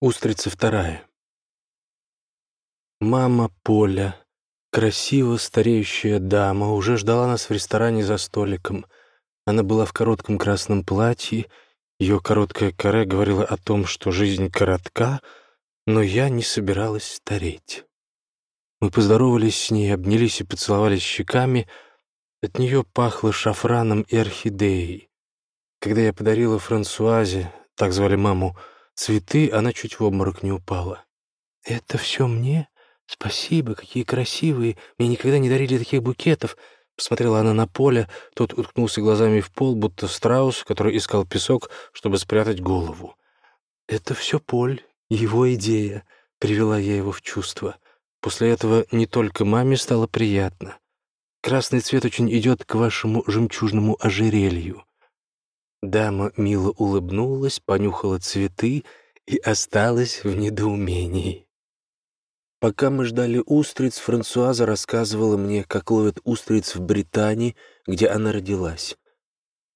Устрица вторая. Мама Поля, красиво стареющая дама, уже ждала нас в ресторане за столиком. Она была в коротком красном платье, ее короткая каре говорила о том, что жизнь коротка, но я не собиралась стареть. Мы поздоровались с ней, обнялись и поцеловались щеками. От нее пахло шафраном и орхидеей. Когда я подарила Франсуазе, так звали маму, цветы, она чуть в обморок не упала. «Это все мне? Спасибо, какие красивые! Мне никогда не дарили таких букетов!» Посмотрела она на поле, тот уткнулся глазами в пол, будто страус, который искал песок, чтобы спрятать голову. «Это все Поль, его идея», — привела я его в чувство. После этого не только маме стало приятно. Красный цвет очень идет к вашему жемчужному ожерелью. Дама мило улыбнулась, понюхала цветы и осталась в недоумении. Пока мы ждали устриц, Франсуаза рассказывала мне, как ловят устриц в Британии, где она родилась.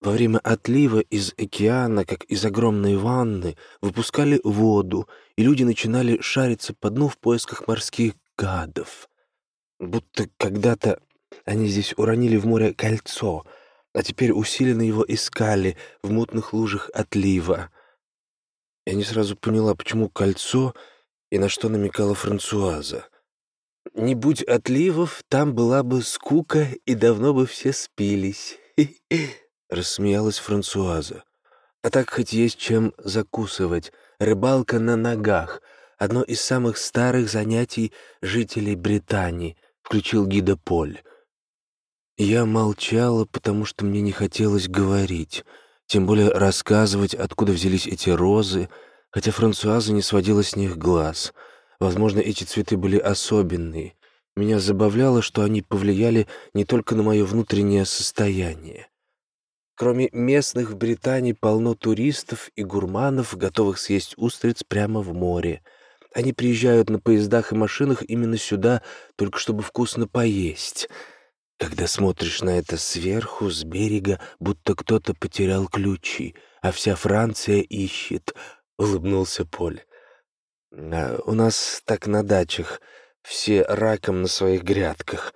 Во время отлива из океана, как из огромной ванны, выпускали воду, и люди начинали шариться по дну в поисках морских гадов. Будто когда-то они здесь уронили в море кольцо — а теперь усиленно его искали в мутных лужах отлива. Я не сразу поняла, почему кольцо и на что намекала Франсуаза. Не будь отливов, там была бы скука, и давно бы все спились. Рассмеялась Франсуаза. А так хоть есть чем закусывать. Рыбалка на ногах — одно из самых старых занятий жителей Британии, включил гида Поль. Я молчала, потому что мне не хотелось говорить, тем более рассказывать, откуда взялись эти розы, хотя Франсуаза не сводила с них глаз. Возможно, эти цветы были особенные. Меня забавляло, что они повлияли не только на мое внутреннее состояние. Кроме местных в Британии полно туристов и гурманов, готовых съесть устриц прямо в море. Они приезжают на поездах и машинах именно сюда, только чтобы вкусно поесть — когда смотришь на это сверху, с берега, будто кто-то потерял ключи, а вся Франция ищет, — улыбнулся Поль. А у нас так на дачах, все раком на своих грядках.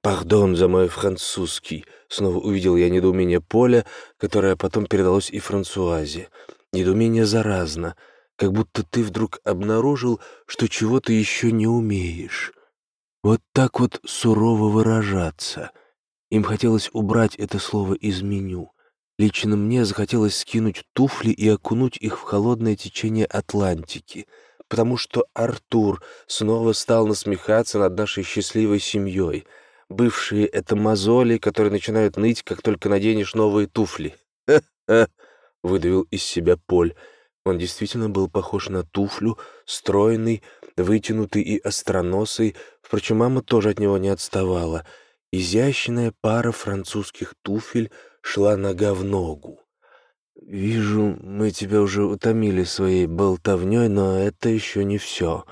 «Пардон за мой французский», — снова увидел я недоумение Поля, которое потом передалось и Франсуазе. Недоумение заразно, как будто ты вдруг обнаружил, что чего-то еще не умеешь. Вот так вот сурово выражаться. Им хотелось убрать это слово из меню. Лично мне захотелось скинуть туфли и окунуть их в холодное течение Атлантики, потому что Артур снова стал насмехаться над нашей счастливой семьей. Бывшие — это мозоли, которые начинают ныть, как только наденешь новые туфли. «Ха-ха!» — выдавил из себя Поль. Он действительно был похож на туфлю, стройный, вытянутый и остроносый, впрочем, мама тоже от него не отставала. Изящная пара французских туфель шла нога в ногу. «Вижу, мы тебя уже утомили своей болтовней, но это еще не все».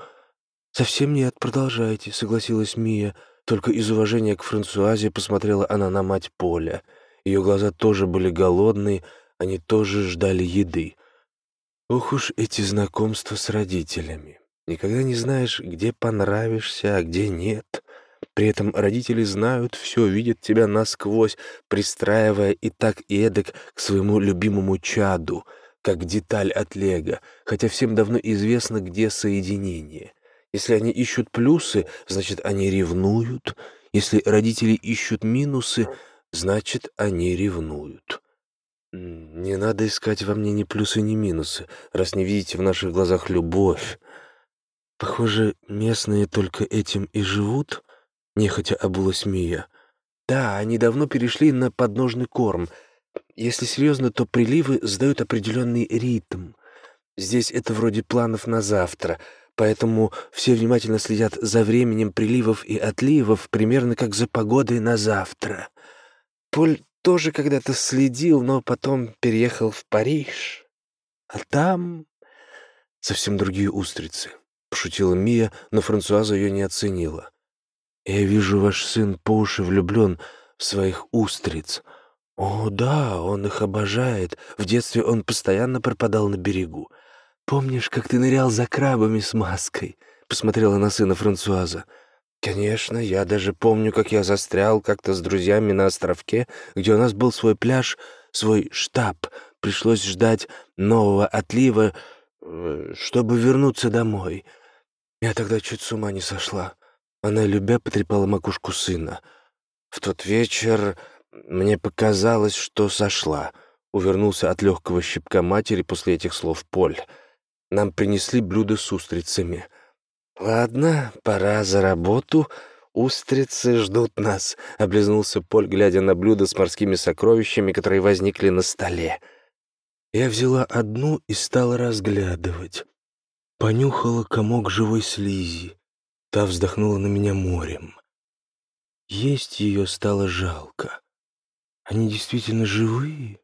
«Совсем нет, продолжайте», — согласилась Мия. Только из уважения к Франсуазе посмотрела она на мать Поля. Ее глаза тоже были голодные, они тоже ждали еды. Ох уж эти знакомства с родителями. Никогда не знаешь, где понравишься, а где нет. При этом родители знают все, видят тебя насквозь, пристраивая и так и эдак к своему любимому чаду, как деталь от лего, хотя всем давно известно, где соединение. Если они ищут плюсы, значит, они ревнуют. Если родители ищут минусы, значит, они ревнуют. Не надо искать во мне ни плюсы, ни минусы, раз не видите в наших глазах любовь. Похоже, местные только этим и живут, нехотя обулась Мия. Да, они давно перешли на подножный корм. Если серьезно, то приливы задают определенный ритм. Здесь это вроде планов на завтра, поэтому все внимательно следят за временем приливов и отливов, примерно как за погодой на завтра. Поль тоже когда-то следил, но потом переехал в Париж. А там совсем другие устрицы, — пошутила Мия, но Франсуаза ее не оценила. «Я вижу, ваш сын по уши влюблен в своих устриц. О, да, он их обожает. В детстве он постоянно пропадал на берегу. помнишь, как ты нырял за крабами с маской?» — посмотрела на сына Франсуаза. «Конечно, я даже помню, как я застрял как-то с друзьями на островке, где у нас был свой пляж, свой штаб. Пришлось ждать нового отлива, э, чтобы вернуться домой. Я тогда чуть с ума не сошла». Она, любя, потрепала макушку сына. «В тот вечер мне показалось, что сошла». Увернулся от легкого щипка матери после этих слов Поль. Нам принесли блюдо с устрицами. «Ладно, пора за работу. Устрицы ждут нас», — облизнулся Поль, глядя на блюдо с морскими сокровищами, которые возникли на столе. Я взяла одну и стала разглядывать. Понюхала комок живой слизи. Та вздохнула на меня морем. Есть ее стало жалко. Они действительно живые?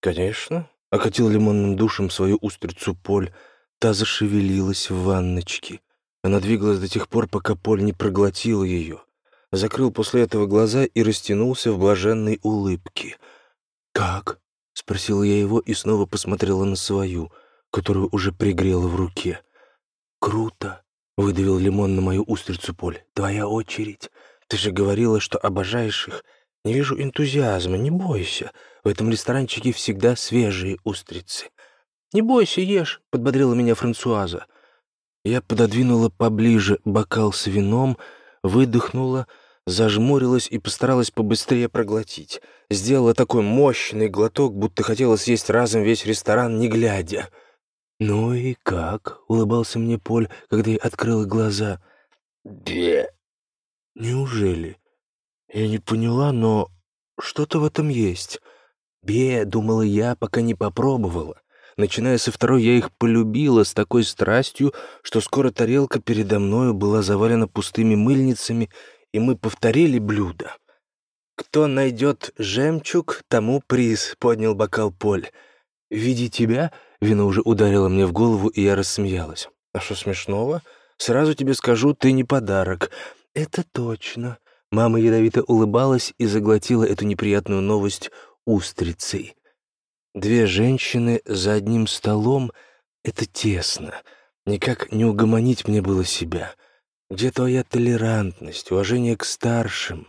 Конечно. Окатил лимонным душем свою устрицу Поль. Та зашевелилась в ванночке. Она двигалась до тех пор, пока Поль не проглотил ее. Закрыл после этого глаза и растянулся в блаженной улыбке. «Как?» — спросила я его и снова посмотрела на свою, которую уже пригрела в руке. «Круто!» — выдавил лимон на мою устрицу Поль. «Твоя очередь. Ты же говорила, что обожаешь их. Не вижу энтузиазма, не бойся. В этом ресторанчике всегда свежие устрицы. «Не бойся, ешь», — подбодрила меня Франсуаза. Я пододвинула поближе бокал с вином, выдохнула, зажмурилась и постаралась побыстрее проглотить. Сделала такой мощный глоток, будто хотела съесть разом весь ресторан, не глядя. «Ну и как?» — улыбался мне Поль, когда я открыла глаза. «Бе!» «Неужели?» Я не поняла, но что-то в этом есть. «Бе», — думала я, пока не попробовала. Начиная со второй, я их полюбила с такой страстью, что скоро тарелка передо мною была завалена пустыми мыльницами, и мы повторили блюдо. «Кто найдет жемчуг, тому приз», — поднял бокал Поль. «В виде тебя?» — вино уже ударило мне в голову, и я рассмеялась. «А что смешного? Сразу тебе скажу, ты не подарок». «Это точно». Мама ядовито улыбалась и заглотила эту неприятную новость устрицей. Две женщины за одним столом — это тесно. Никак не угомонить мне было себя. Где твоя толерантность, уважение к старшим?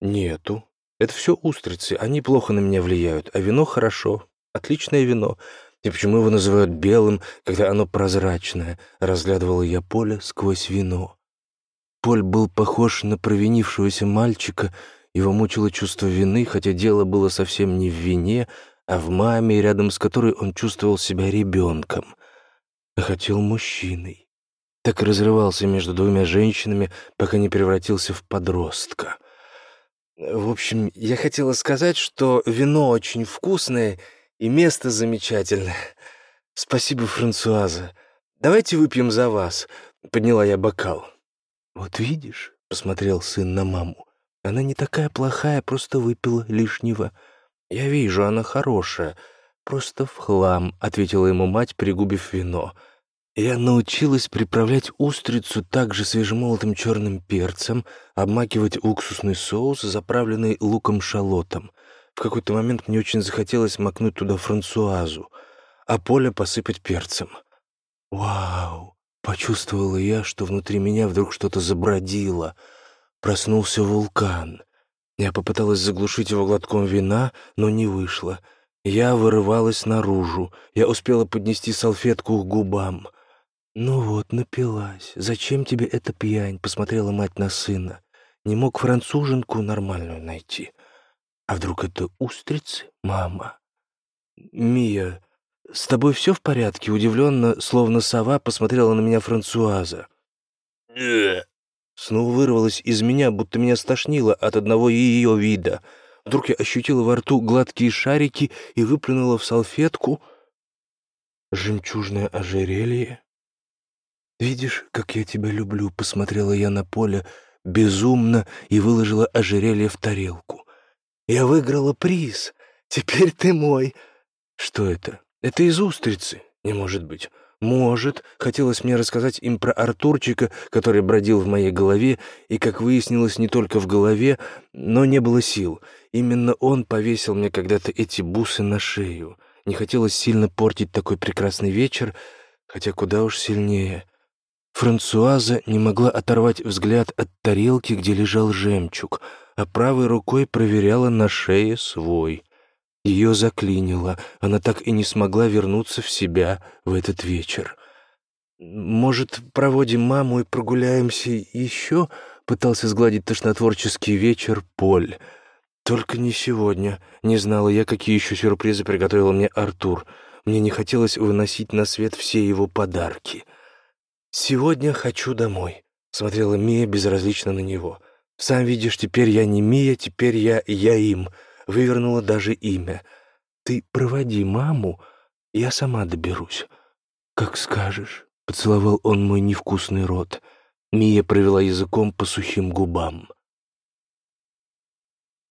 Нету. Это все устрицы, они плохо на меня влияют, а вино хорошо, отличное вино. И почему его называют белым, когда оно прозрачное? Разглядывала я поле сквозь вино. Поль был похож на провинившегося мальчика, его мучило чувство вины, хотя дело было совсем не в вине, а в маме, рядом с которой он чувствовал себя ребенком, а хотел мужчиной. Так и разрывался между двумя женщинами, пока не превратился в подростка. В общем, я хотела сказать, что вино очень вкусное и место замечательное. Спасибо, Франсуаза. Давайте выпьем за вас. Подняла я бокал. Вот видишь, посмотрел сын на маму. Она не такая плохая, просто выпила лишнего. Я вижу, она хорошая, просто в хлам, ответила ему мать, пригубив вино. Я научилась приправлять устрицу также свежемолотым черным перцем, обмакивать уксусный соус, заправленный луком-шалотом. В какой-то момент мне очень захотелось макнуть туда франсуазу, а поле посыпать перцем. «Вау!» — почувствовала я, что внутри меня вдруг что-то забродило — Проснулся вулкан. Я попыталась заглушить его глотком вина, но не вышло. Я вырывалась наружу. Я успела поднести салфетку к губам. «Ну вот, напилась. Зачем тебе эта пьянь?» — посмотрела мать на сына. «Не мог француженку нормальную найти. А вдруг это устрицы, мама?» «Мия, с тобой все в порядке?» Удивленно, словно сова, посмотрела на меня Франсуаза. Снова вырвалось из меня, будто меня стошнило от одного ее вида. Вдруг я ощутила во рту гладкие шарики и выплюнула в салфетку жемчужное ожерелье. «Видишь, как я тебя люблю», — посмотрела я на поле безумно и выложила ожерелье в тарелку. «Я выиграла приз. Теперь ты мой». «Что это? Это из устрицы. Не может быть. Может, хотелось мне рассказать им про Артурчика, который бродил в моей голове, и, как выяснилось, не только в голове, но не было сил. Именно он повесил мне когда-то эти бусы на шею. Не хотелось сильно портить такой прекрасный вечер, хотя куда уж сильнее. Франсуаза не могла оторвать взгляд от тарелки, где лежал жемчуг, а правой рукой проверяла на шее свой. Ее заклинило, она так и не смогла вернуться в себя в этот вечер. «Может, проводим маму и прогуляемся еще?» — пытался сгладить тошнотворческий вечер Поль. «Только не сегодня. Не знала я, какие еще сюрпризы приготовил мне Артур. Мне не хотелось выносить на свет все его подарки». «Сегодня хочу домой», — смотрела Мия безразлично на него. «Сам видишь, теперь я не Мия, теперь я я им. Вывернула даже имя. Ты проводи маму, я сама доберусь. Как скажешь». Поцеловал он мой невкусный рот. Мия провела языком по сухим губам.